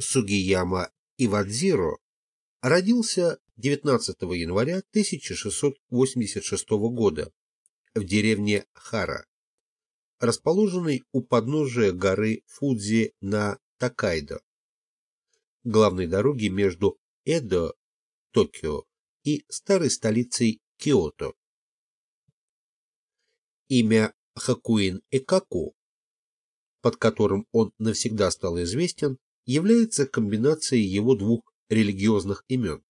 Сугияма Ивадзиро родился 19 января 1686 года в деревне Хара, расположенной у подножия горы Фудзи на Такайдо, главной дороги между Эдо, Токио и старой столицей Киото. Имя Хакуин Экаку, под которым он навсегда стал известен, является комбинацией его двух религиозных имен.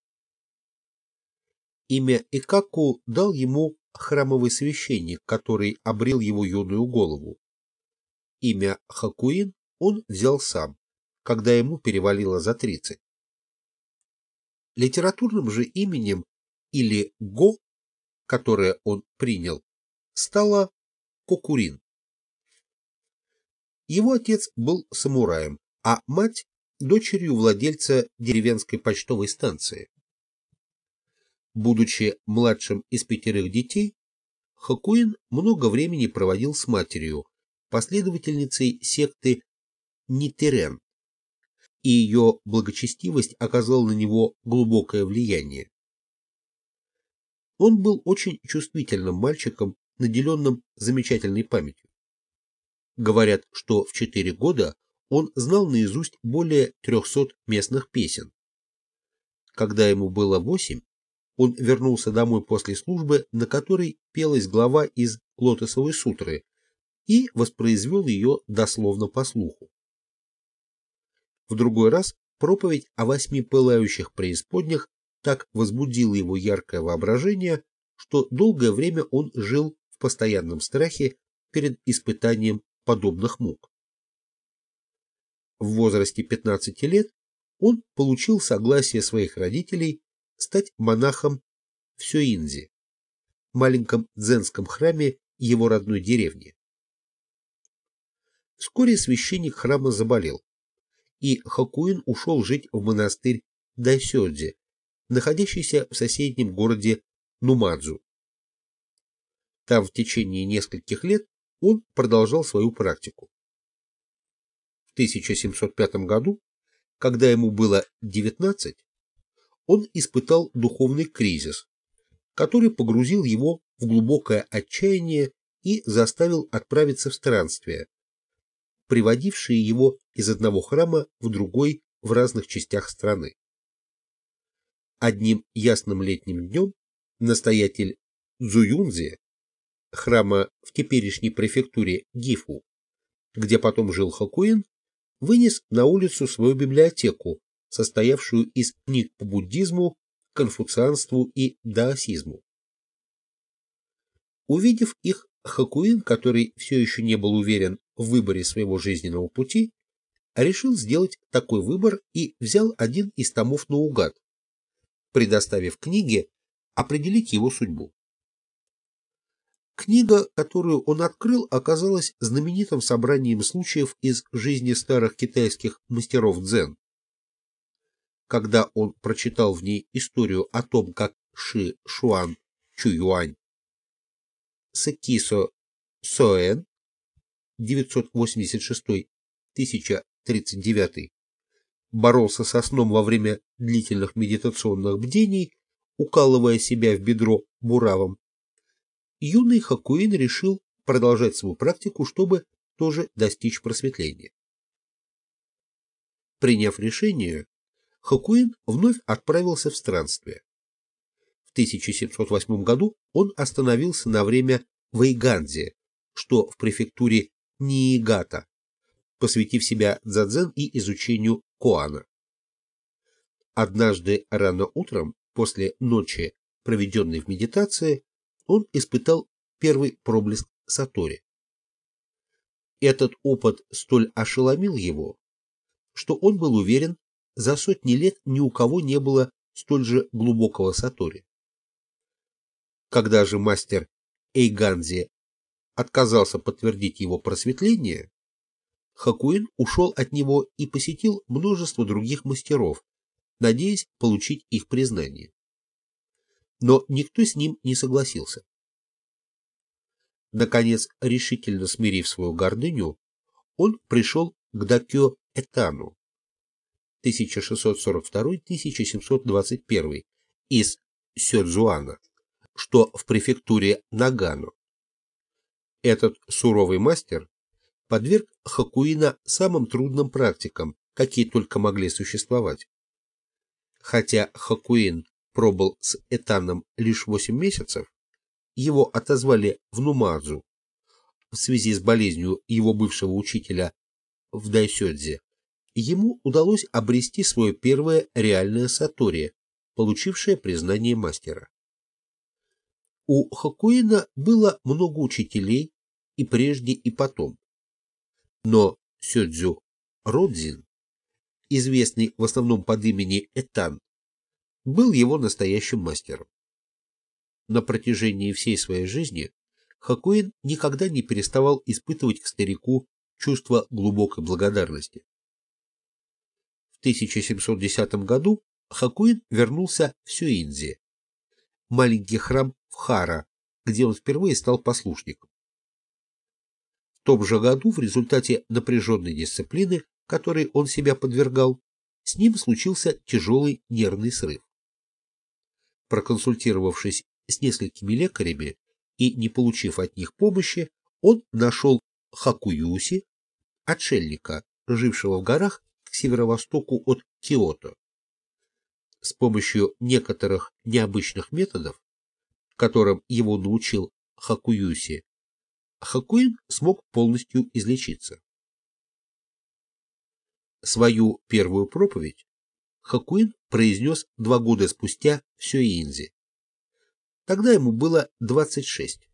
Имя Икаку дал ему храмовый священник, который обрел его юную голову. Имя Хакуин он взял сам, когда ему перевалило за 30. Литературным же именем или Го, которое он принял, стало Кокурин. Его отец был самураем, а мать – дочерью владельца деревенской почтовой станции. Будучи младшим из пятерых детей, Хакуин много времени проводил с матерью, последовательницей секты Нитерен, и ее благочестивость оказала на него глубокое влияние. Он был очень чувствительным мальчиком, наделенным замечательной памятью. Говорят, что в четыре года он знал наизусть более трехсот местных песен. Когда ему было восемь, он вернулся домой после службы, на которой пелась глава из Лотосовой сутры, и воспроизвел ее дословно по слуху. В другой раз проповедь о восьми пылающих преисподнях так возбудила его яркое воображение, что долгое время он жил в постоянном страхе перед испытанием подобных мук в возрасте 15 лет он получил согласие своих родителей стать монахом в Сюинзе, маленьком дзенском храме его родной деревни. Вскоре священник храма заболел, и Хакуин ушел жить в монастырь Дайсёдзе, находящийся в соседнем городе Нумадзу. Там в течение нескольких лет он продолжал свою практику. 1705 году, когда ему было 19, он испытал духовный кризис, который погрузил его в глубокое отчаяние и заставил отправиться в странствие, приводившие его из одного храма в другой в разных частях страны. Одним ясным летним днем настоятель Цзуюнзи, храма в теперешней префектуре Гифу, где потом жил Хакуин, вынес на улицу свою библиотеку, состоявшую из книг по буддизму, конфуцианству и даосизму. Увидев их, Хакуин, который все еще не был уверен в выборе своего жизненного пути, решил сделать такой выбор и взял один из томов наугад, предоставив книге определить его судьбу. Книга, которую он открыл, оказалась знаменитым собранием случаев из жизни старых китайских мастеров дзен. Когда он прочитал в ней историю о том, как Ши Шуан Чуюань Сакисо Соэн 986-1039 боролся со сном во время длительных медитационных бдений, укалывая себя в бедро буравом, юный Хакуин решил продолжать свою практику, чтобы тоже достичь просветления. Приняв решение, Хакуин вновь отправился в странствие. В 1708 году он остановился на время в Эйганзе, что в префектуре Ниигата, посвятив себя дзадзен и изучению Коана. Однажды рано утром, после ночи, проведенной в медитации, он испытал первый проблеск Сатори. Этот опыт столь ошеломил его, что он был уверен, за сотни лет ни у кого не было столь же глубокого Сатори. Когда же мастер Эйганзи отказался подтвердить его просветление, Хакуин ушел от него и посетил множество других мастеров, надеясь получить их признание но никто с ним не согласился. Наконец, решительно смирив свою гордыню, он пришел к Дакё Этану, 1642-1721 из Сёдзуана, что в префектуре Нагано. Этот суровый мастер подверг Хакуина самым трудным практикам, какие только могли существовать. Хотя Хакуин пробыл с Этаном лишь 8 месяцев, его отозвали в Нумазу в связи с болезнью его бывшего учителя в Дайсёдзе, ему удалось обрести свое первое реальное сатория, получившее признание мастера. У Хакуина было много учителей и прежде, и потом. Но Сёдзю Родзин, известный в основном под имени Этан, был его настоящим мастером. На протяжении всей своей жизни Хакуин никогда не переставал испытывать к старику чувство глубокой благодарности. В 1710 году Хакуин вернулся в Сюинзи, маленький храм в Хара, где он впервые стал послушником. В том же году в результате напряженной дисциплины, которой он себя подвергал, с ним случился тяжелый нервный срыв. Проконсультировавшись с несколькими лекарями и не получив от них помощи, он нашел Хакуюси, отшельника, жившего в горах к северо-востоку от Киото. С помощью некоторых необычных методов, которым его научил Хакуюси, Хакуин смог полностью излечиться. Свою первую проповедь Хакуин произнес два года спустя в Сюинзе. Тогда ему было 26.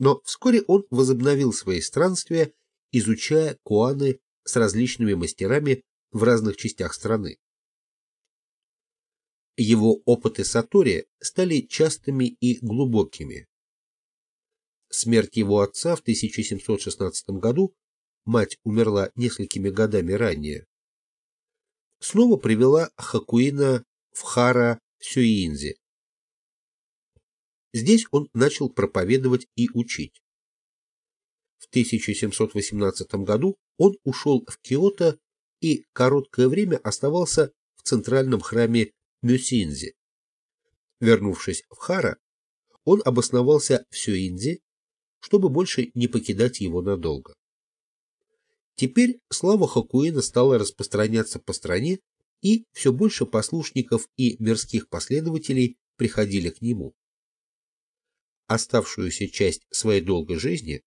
Но вскоре он возобновил свои странствия, изучая куаны с различными мастерами в разных частях страны. Его опыты Сатори стали частыми и глубокими. Смерть его отца в 1716 году, мать умерла несколькими годами ранее, снова привела Хакуина в Хара Сюинзи. Здесь он начал проповедовать и учить. В 1718 году он ушел в Киото и короткое время оставался в центральном храме Мюсинзи. Вернувшись в Хара, он обосновался в Сюинзе чтобы больше не покидать его надолго. Теперь слава Хакуина стала распространяться по стране, и все больше послушников и мирских последователей приходили к нему. Оставшуюся часть своей долгой жизни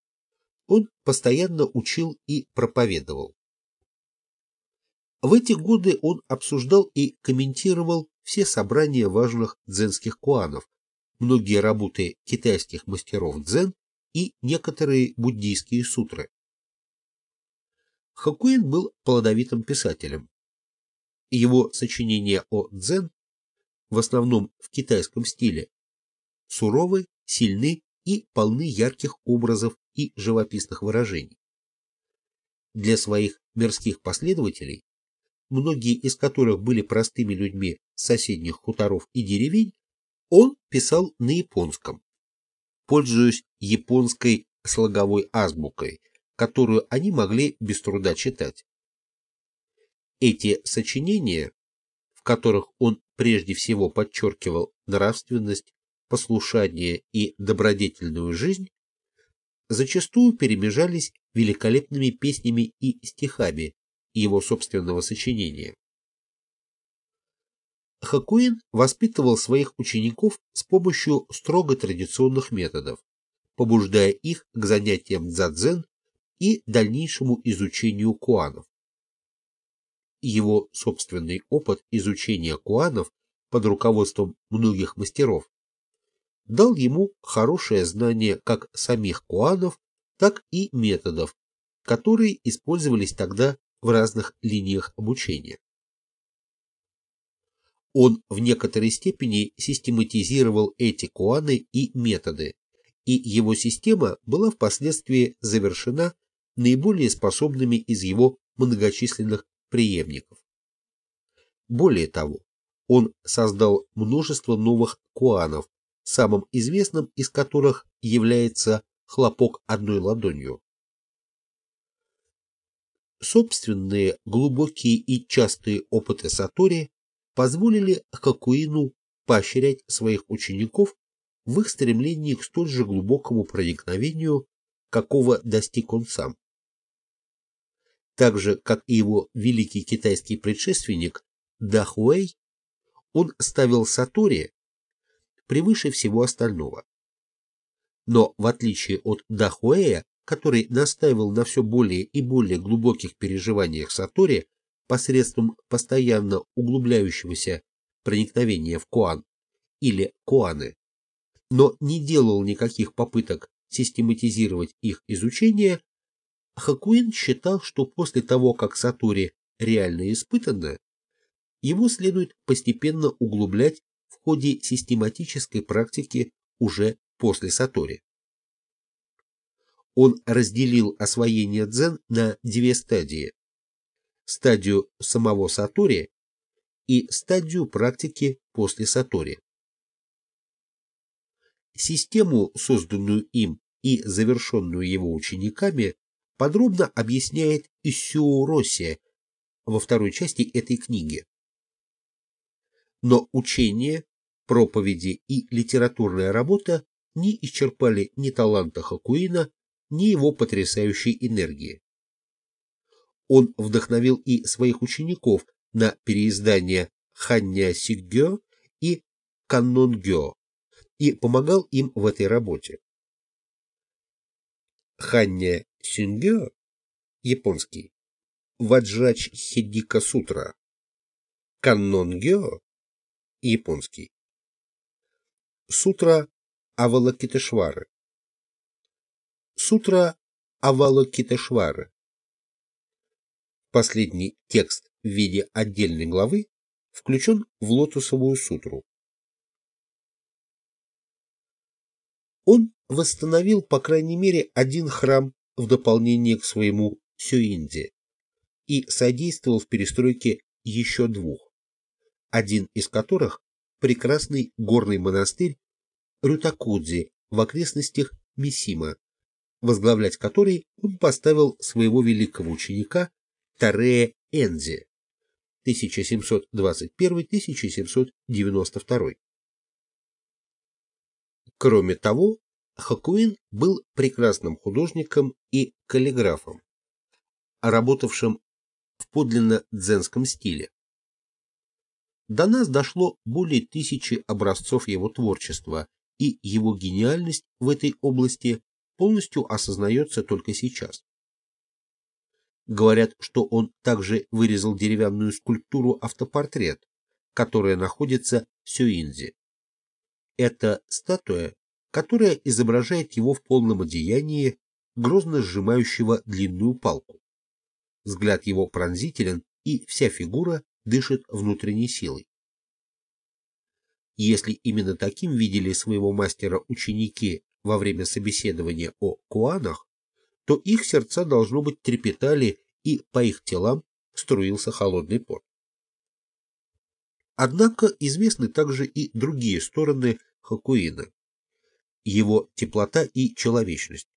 он постоянно учил и проповедовал. В эти годы он обсуждал и комментировал все собрания важных дзенских куанов, многие работы китайских мастеров дзен и некоторые буддийские сутры. Хакуин был плодовитым писателем. Его сочинения о дзен, в основном в китайском стиле, суровы, сильны и полны ярких образов и живописных выражений. Для своих мирских последователей, многие из которых были простыми людьми соседних хуторов и деревень, он писал на японском, пользуясь японской слоговой азбукой, которую они могли без труда читать. Эти сочинения, в которых он прежде всего подчеркивал нравственность, послушание и добродетельную жизнь, зачастую перемежались великолепными песнями и стихами его собственного сочинения. Хакуин воспитывал своих учеников с помощью строго традиционных методов, побуждая их к занятиям дзадзен и дальнейшему изучению куанов. Его собственный опыт изучения куанов под руководством многих мастеров дал ему хорошее знание как самих куанов, так и методов, которые использовались тогда в разных линиях обучения. Он в некоторой степени систематизировал эти куаны и методы, и его система была впоследствии завершена наиболее способными из его многочисленных преемников. Более того, он создал множество новых куанов, самым известным из которых является хлопок одной ладонью. Собственные глубокие и частые опыты Сатори позволили Хакуину поощрять своих учеников в их стремлении к столь же глубокому проникновению, какого достиг он сам. Так же, как и его великий китайский предшественник Дахуэй, он ставил Сатори превыше всего остального. Но в отличие от Дахуэя, который настаивал на все более и более глубоких переживаниях Сатори посредством постоянно углубляющегося проникновения в Куан или Куаны, но не делал никаких попыток систематизировать их изучение, Хакуин считал, что после того, как Сатори реально испытано, его следует постепенно углублять в ходе систематической практики уже после Сатори он разделил освоение дзен на две стадии. Стадию самого сатори и стадию практики после сатори. Систему, созданную им и завершенную его учениками, подробно объясняет Исюо Росси во второй части этой книги. Но учение, проповеди и литературная работа не исчерпали ни таланта Хакуина, ни его потрясающей энергии. Он вдохновил и своих учеников на переиздание Ханья Сигё и Каннонгё и помогал им в этой работе. Ханья Сингё, японский, Ваджач Хидика Сутра, Каннонгё, японский, Сутра Авалакитешвары, Сутра Авалокитешвары. Последний текст в виде отдельной главы включен в Лотосовую сутру. Он восстановил, по крайней мере, один храм в дополнение к своему Сюинде и содействовал в перестройке еще двух, один из которых – прекрасный горный монастырь Рютакудзи в окрестностях Мисима, возглавлять который он поставил своего великого ученика Тарея Энзи 1721-1792. Кроме того, Хакуин был прекрасным художником и каллиграфом, работавшим в подлинно дзенском стиле. До нас дошло более тысячи образцов его творчества, и его гениальность в этой области полностью осознается только сейчас. Говорят, что он также вырезал деревянную скульптуру автопортрет, которая находится в Сюинзе. Это статуя, которая изображает его в полном одеянии, грозно сжимающего длинную палку. Взгляд его пронзителен, и вся фигура дышит внутренней силой. Если именно таким видели своего мастера ученики во время собеседования о куанах, то их сердца, должно быть, трепетали, и по их телам струился холодный пот. Однако известны также и другие стороны Хакуина, его теплота и человечность.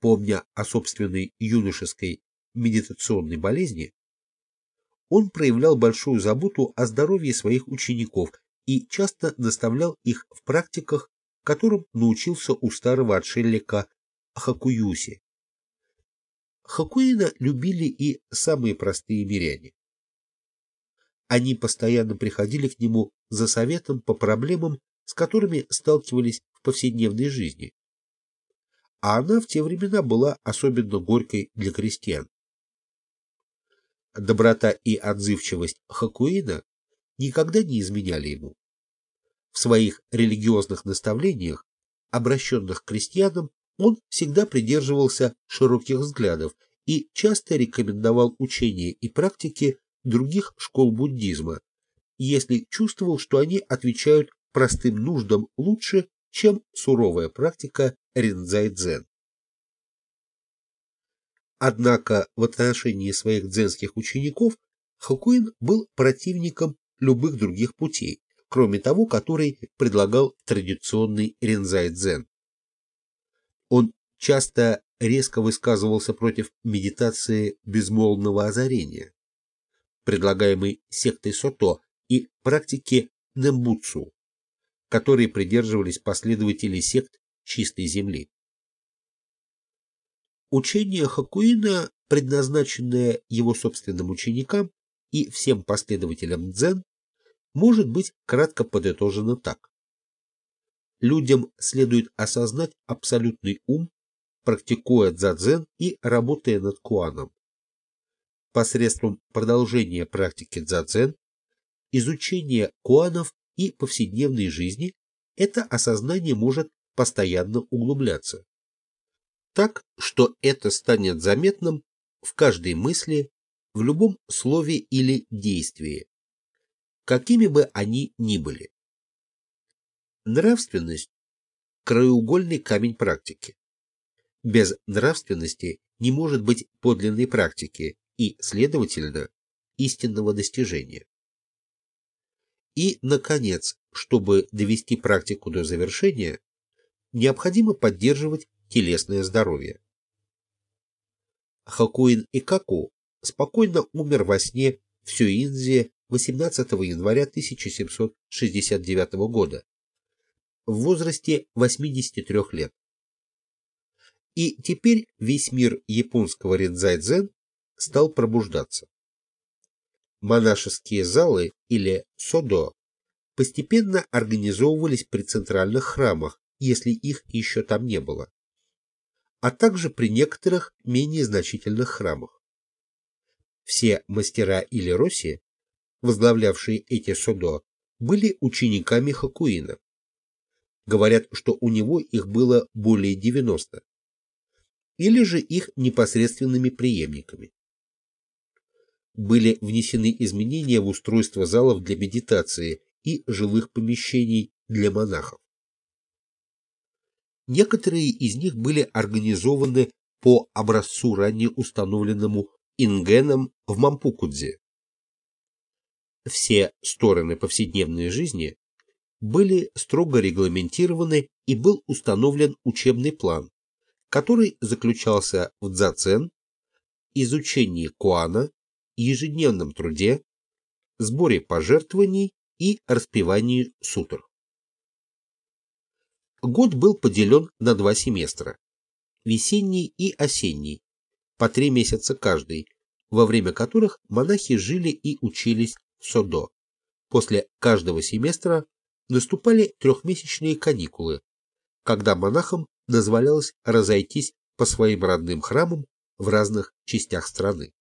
Помня о собственной юношеской медитационной болезни, он проявлял большую заботу о здоровье своих учеников и часто наставлял их в практиках которым научился у старого отшельника Хакуюси. Хакуина любили и самые простые миряне. Они постоянно приходили к нему за советом по проблемам, с которыми сталкивались в повседневной жизни. А она в те времена была особенно горькой для крестьян. Доброта и отзывчивость Хакуина никогда не изменяли ему. В своих религиозных наставлениях, обращенных к крестьянам, он всегда придерживался широких взглядов и часто рекомендовал учения и практики других школ буддизма, если чувствовал, что они отвечают простым нуждам лучше, чем суровая практика ринзай-дзен. Однако в отношении своих дзенских учеников Хакуин был противником любых других путей, кроме того, который предлагал традиционный рензай-дзен. Он часто резко высказывался против медитации безмолвного озарения, предлагаемой сектой Сото и практики Нембуцу, которые придерживались последователи сект чистой земли. Учение Хакуина, предназначенное его собственным ученикам и всем последователям дзен, может быть кратко подытожено так. Людям следует осознать абсолютный ум, практикуя дзадзен и работая над куаном. Посредством продолжения практики дзадзен, изучения куанов и повседневной жизни это осознание может постоянно углубляться. Так, что это станет заметным в каждой мысли, в любом слове или действии, какими бы они ни были. Нравственность – краеугольный камень практики. Без нравственности не может быть подлинной практики и, следовательно, истинного достижения. И, наконец, чтобы довести практику до завершения, необходимо поддерживать телесное здоровье. Хакуин Икаку спокойно умер во сне в Сюинзе 18 января 1769 года в возрасте 83 лет. И теперь весь мир японского ридзайдзен стал пробуждаться. Монашеские залы или содо постепенно организовывались при центральных храмах, если их еще там не было, а также при некоторых менее значительных храмах. Все мастера или роси, возглавлявшие эти содо, были учениками Хакуина. Говорят, что у него их было более 90. Или же их непосредственными преемниками. Были внесены изменения в устройство залов для медитации и жилых помещений для монахов. Некоторые из них были организованы по образцу ранее установленному Ингеном в Мампукудзе. Все стороны повседневной жизни были строго регламентированы и был установлен учебный план, который заключался в дзацен, изучении куана, ежедневном труде, сборе пожертвований и распевании сутр. Год был поделен на два семестра – весенний и осенний, по три месяца каждый, во время которых монахи жили и учились в Содо. После каждого семестра наступали трехмесячные каникулы, когда монахам дозволялось разойтись по своим родным храмам в разных частях страны.